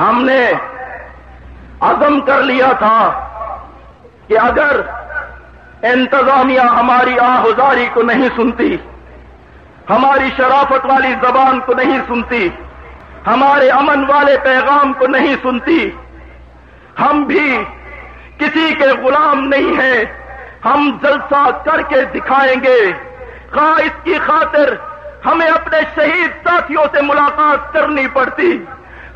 ہم نے عزم کر لیا تھا کہ اگر انتظامیہ ہماری آہذاری کو نہیں سنتی، ہماری شرافت والی زبان کو نہیں سنتی، ہمارے امن والے پیغام کو نہیں سنتی، ہم بھی کسی کے غلام نہیں ہیں، ہم جلسہ کر کے دکھائیں گے۔ خواہ اس کی خاطر ہمیں اپنے شہید ساتھیوں سے ملاقات کرنی پڑتی۔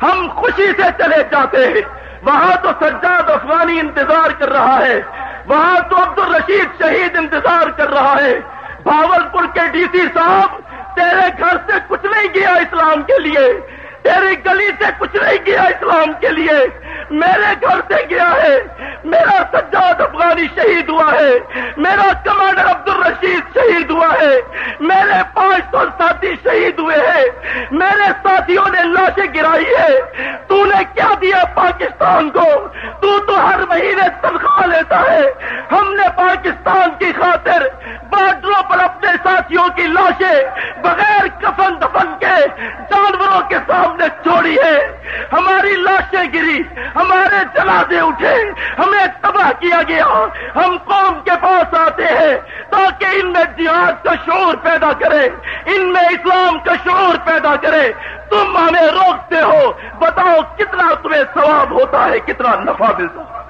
ہم خوشی سے چلے جاتے ہیں۔ وہاں تو سجاد افغانی انتظار کر رہا ہے۔ وہاں تو عبد الرشید شہید انتظار کر رہا ہے۔ بھاول پور کے ڈی سی صاحب، تیرے گھر سے کچھ نہیں گیا اسلام کے لیے۔ تیری گلی سے کچھ نہیں گیا اسلام کے لیے۔ میرے گھر سے گیا ہے۔ میرا سجاد افغانی شہید ہوا ہے میرا کمانڈر عبد الرشید شہید ہوا ہے۔ میرے پانچ سو ساتھی شہید ہوئے ہیں۔ میرے ساتھیوں نے لاشیں گرائی ہے تو نے کیا دیا پاکستان کو؟ تو تو ہر مہینے تنخواہ لیتا ہے۔ ہم نے پاکستان کی خاطر بارڈروں پر اپنے ساتھیوں کی لاشیں بغیر کفن دفن کے جانوروں کے سامنے چھوڑی ہے ہماری لاشیں گری۔ چلا جنازے اٹھے، ہمیں تباہ کیا گیا۔ ہم قوم کے پاس آتے ہیں تاکہ ان میں جہاد کا شعور پیدا کرے ان میں اسلام کا شعور پیدا کرے تم ہمیں روکتے ہو، بتاؤ کتنا تمہیں ثواب ہوتا ہے، کتنا نفع ملتا ہے۔